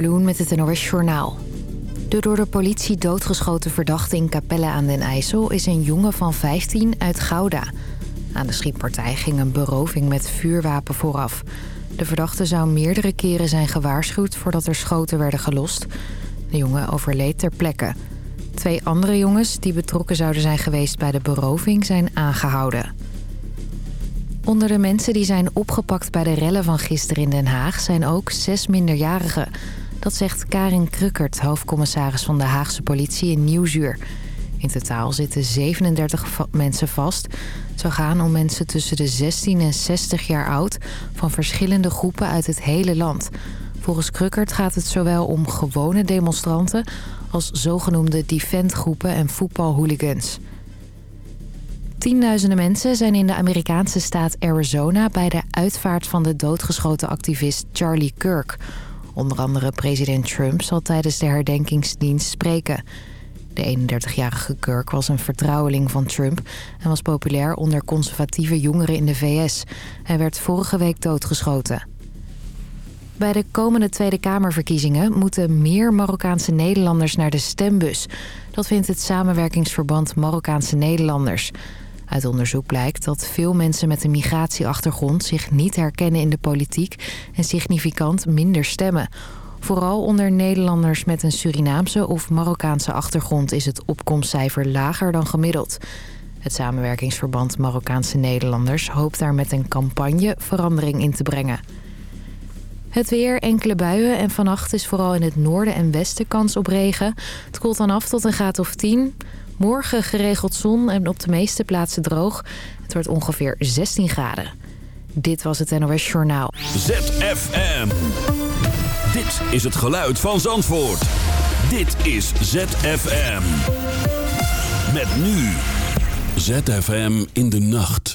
Bloen met het NOS Journaal. De door de politie doodgeschoten verdachte in Capelle aan den IJssel... is een jongen van 15 uit Gouda. Aan de schietpartij ging een beroving met vuurwapen vooraf. De verdachte zou meerdere keren zijn gewaarschuwd... voordat er schoten werden gelost. De jongen overleed ter plekke. Twee andere jongens die betrokken zouden zijn geweest bij de beroving... zijn aangehouden. Onder de mensen die zijn opgepakt bij de rellen van gisteren in Den Haag... zijn ook zes minderjarigen... Dat zegt Karin Krukkert, hoofdcommissaris van de Haagse politie in Nieuwzuur. In totaal zitten 37 mensen vast. Het zou gaan om mensen tussen de 16 en 60 jaar oud... van verschillende groepen uit het hele land. Volgens Krukkert gaat het zowel om gewone demonstranten... als zogenoemde defendgroepen en voetbalhooligans. Tienduizenden mensen zijn in de Amerikaanse staat Arizona... bij de uitvaart van de doodgeschoten activist Charlie Kirk... Onder andere president Trump zal tijdens de herdenkingsdienst spreken. De 31-jarige Kirk was een vertrouweling van Trump... en was populair onder conservatieve jongeren in de VS. Hij werd vorige week doodgeschoten. Bij de komende Tweede Kamerverkiezingen moeten meer Marokkaanse Nederlanders naar de stembus. Dat vindt het samenwerkingsverband Marokkaanse Nederlanders. Uit onderzoek blijkt dat veel mensen met een migratieachtergrond zich niet herkennen in de politiek en significant minder stemmen. Vooral onder Nederlanders met een Surinaamse of Marokkaanse achtergrond is het opkomstcijfer lager dan gemiddeld. Het samenwerkingsverband Marokkaanse Nederlanders hoopt daar met een campagne verandering in te brengen. Het weer, enkele buien en vannacht is vooral in het noorden en westen kans op regen. Het koelt dan af tot een graad of 10. Morgen geregeld zon en op de meeste plaatsen droog. Het wordt ongeveer 16 graden. Dit was het NOS Journaal. ZFM. Dit is het geluid van Zandvoort. Dit is ZFM. Met nu. ZFM in de nacht.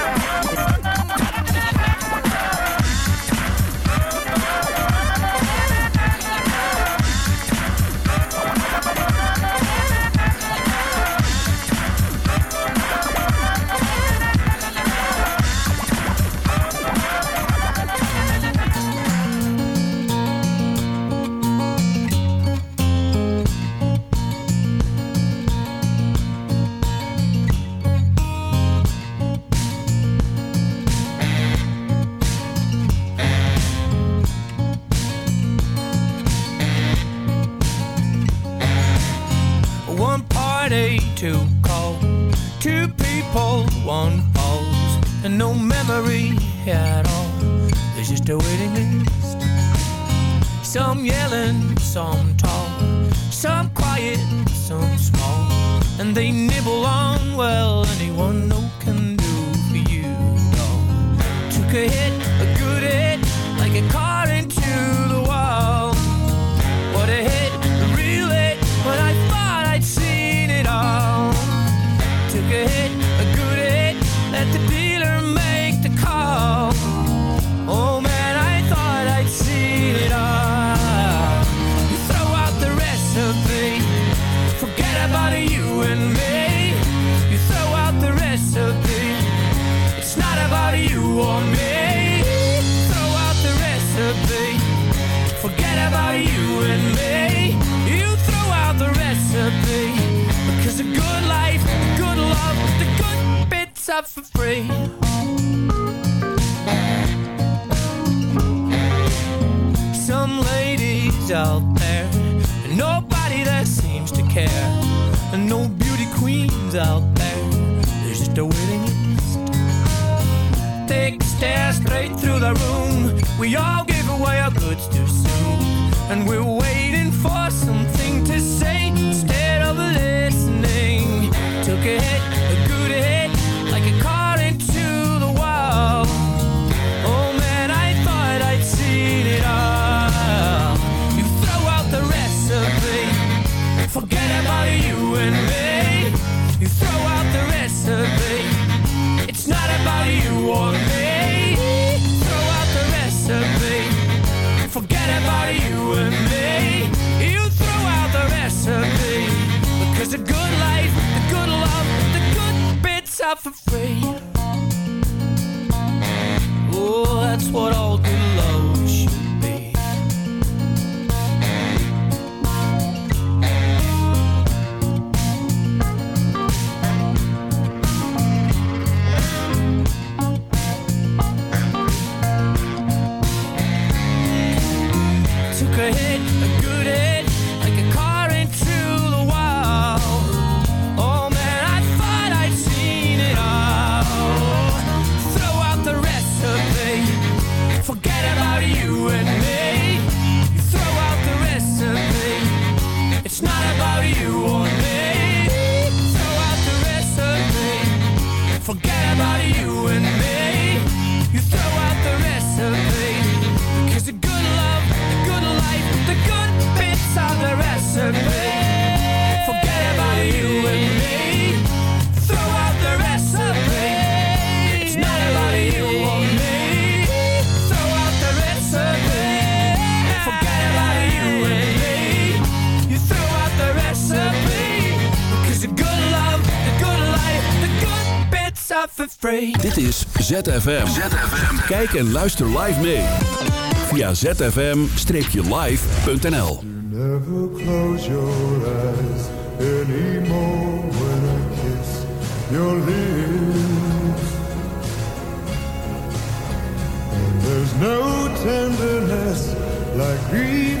to call. Two people, one pause, and no memory at all. There's just a waiting list. Some yelling, some tall, some quiet, some small, and they nibble the room. We all give away our goods too soon, and we're waiting for free. Dit is ZFM. Kijk en luister live mee. Via zfm-live.nl Never close your eyes anymore when I kiss your lips. And there's no tenderness like grief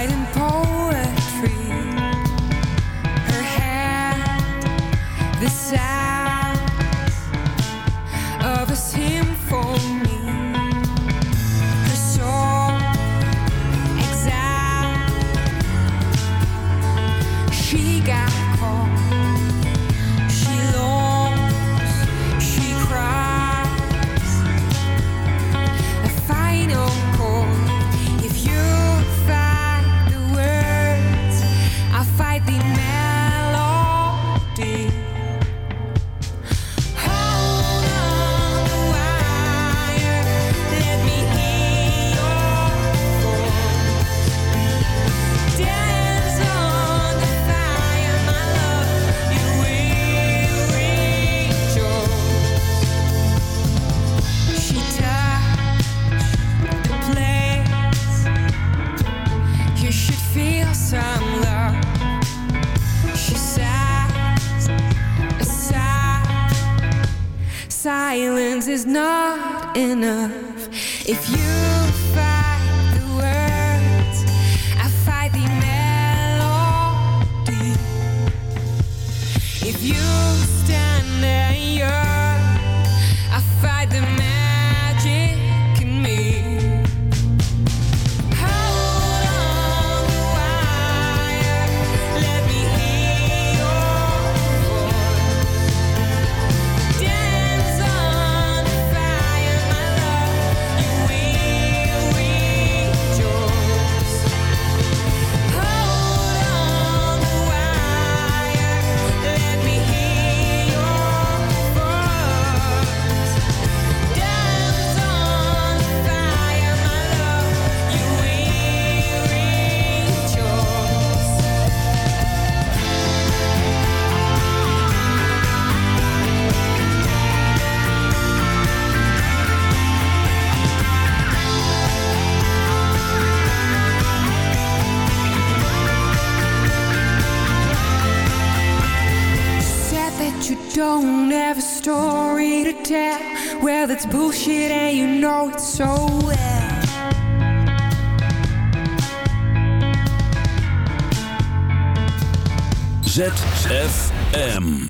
hiding pole ZFM.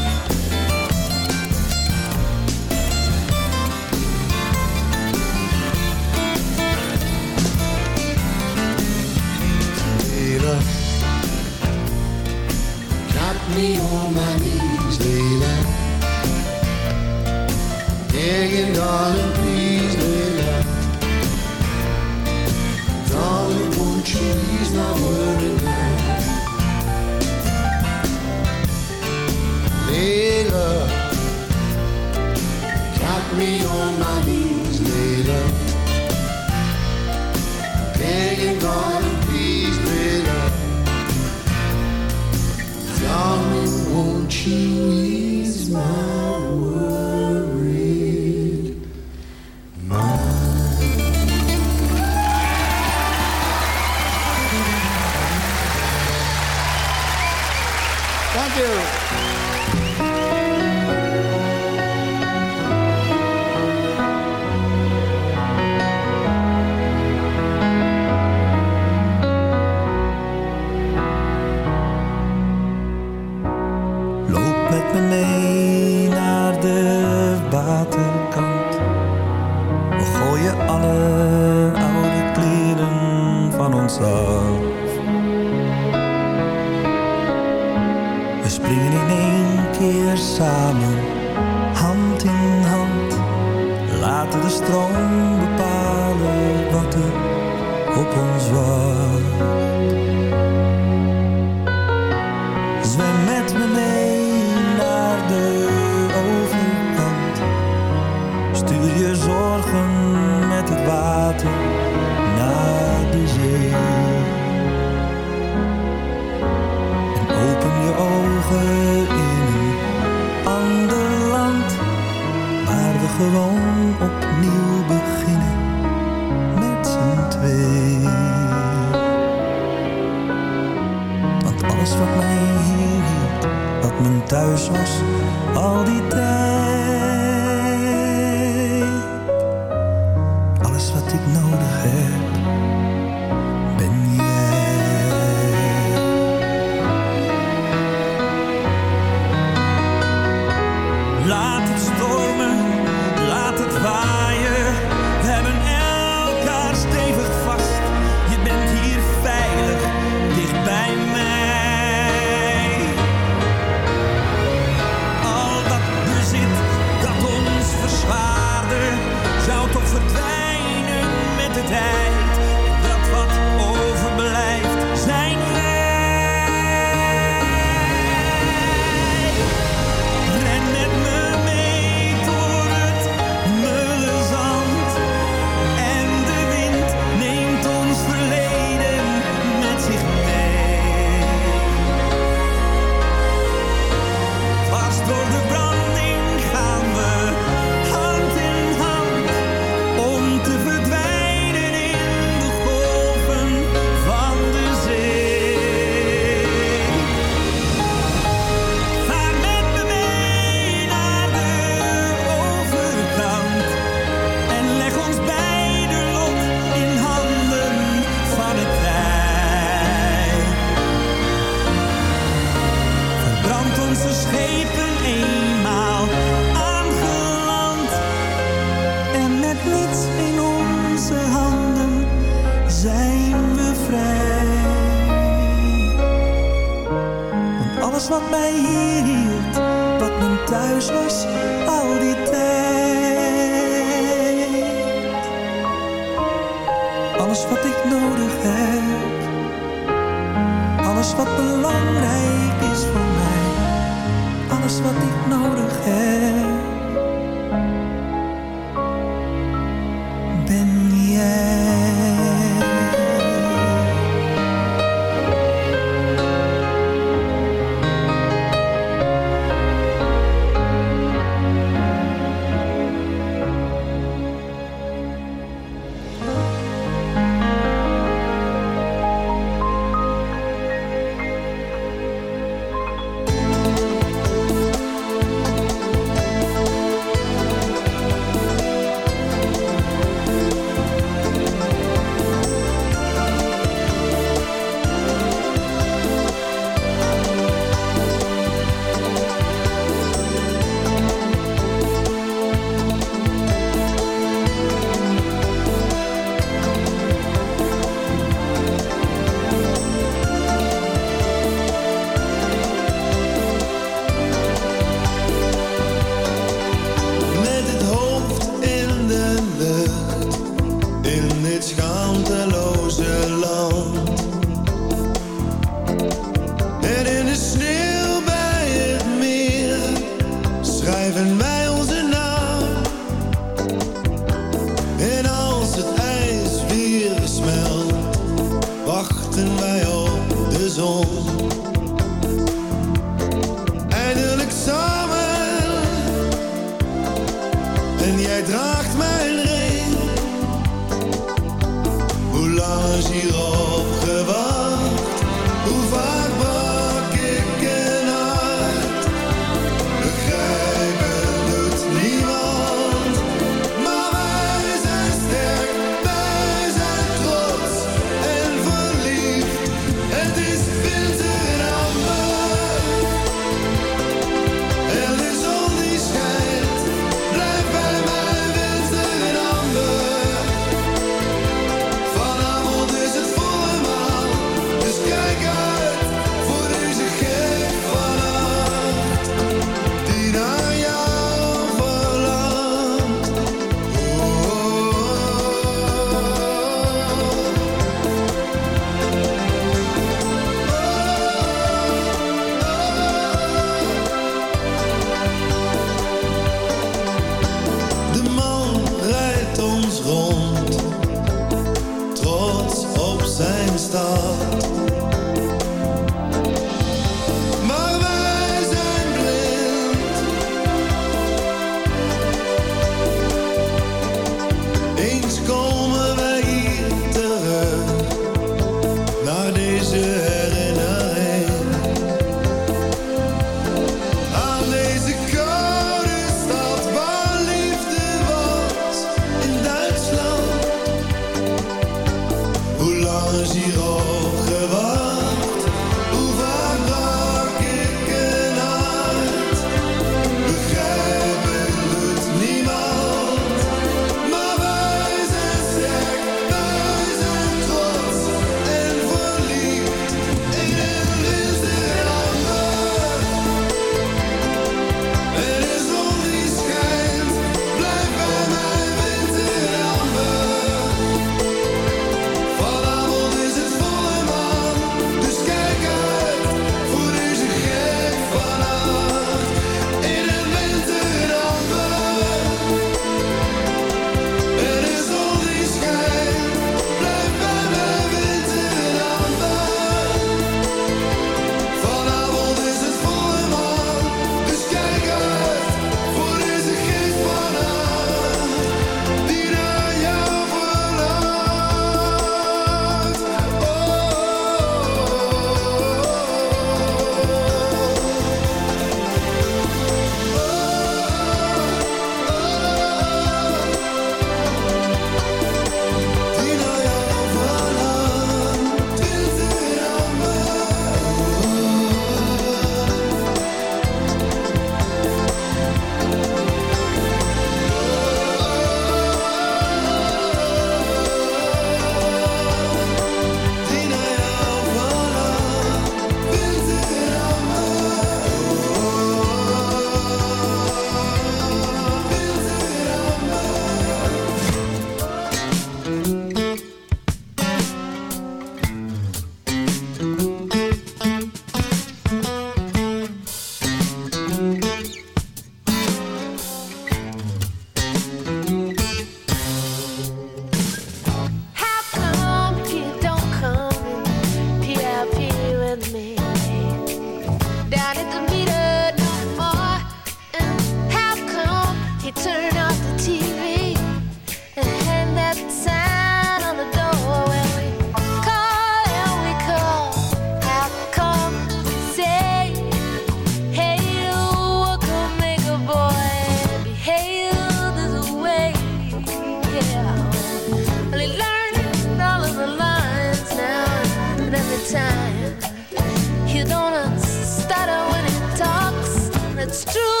It's true.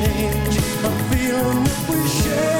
change a feeling that we share.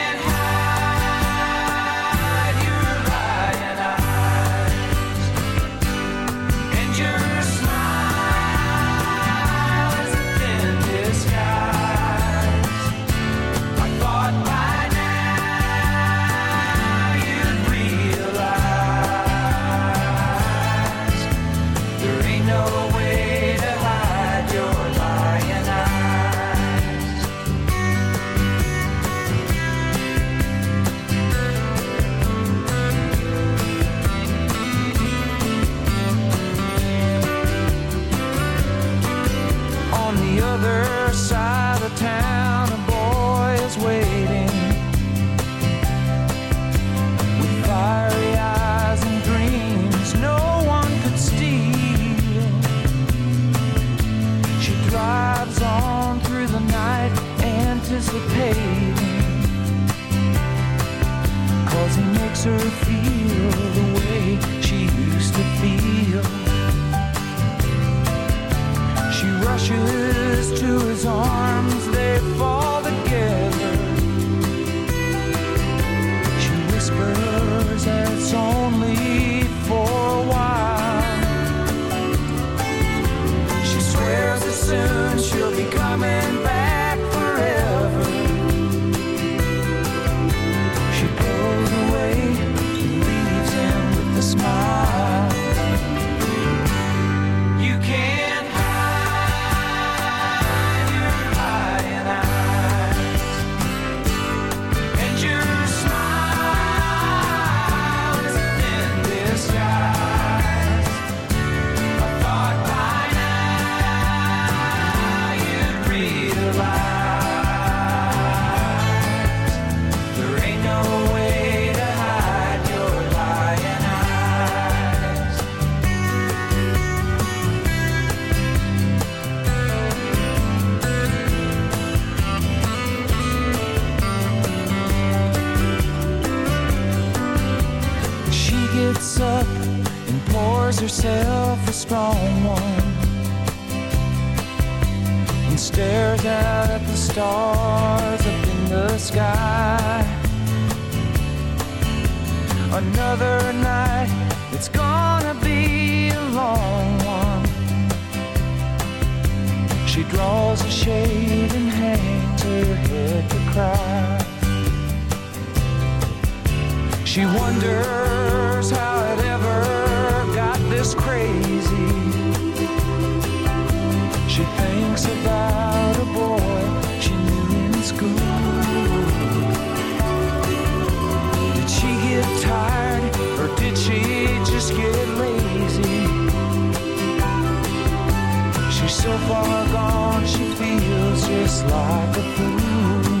so far gone, she feels just like a fool.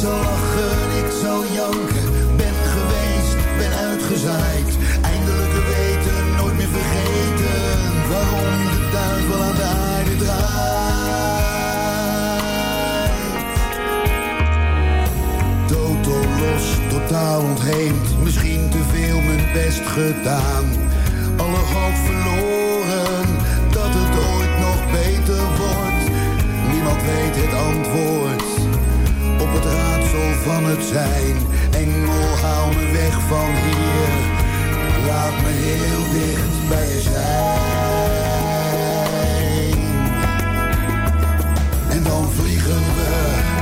zal lachen, ik zal janken, ben geweest, ben uitgezaaid. Eindelijk weten, nooit meer vergeten, waarom de duivel aan de aarde draait. Totaal los, totaal ontheemd, misschien te veel mijn best gedaan. Alle hoop verloren, dat het ooit nog beter wordt. Niemand weet het antwoord op het raadsel van het zijn. Engel, haal me weg van hier, laat me heel dicht bij je zijn. En dan vliegen we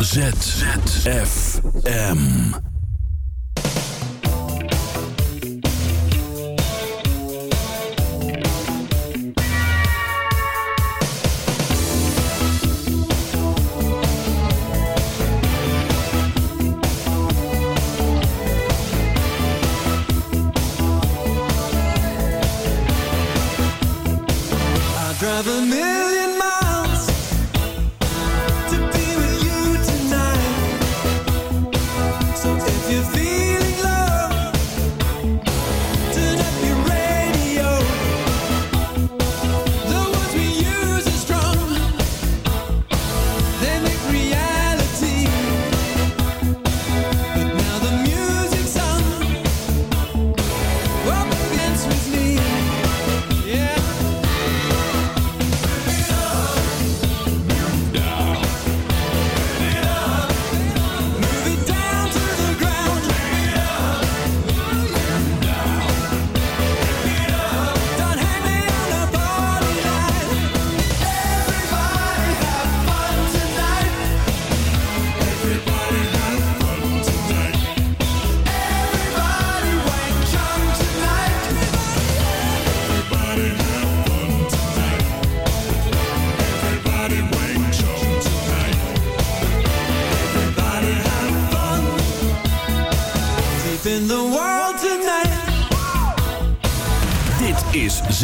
ZFM.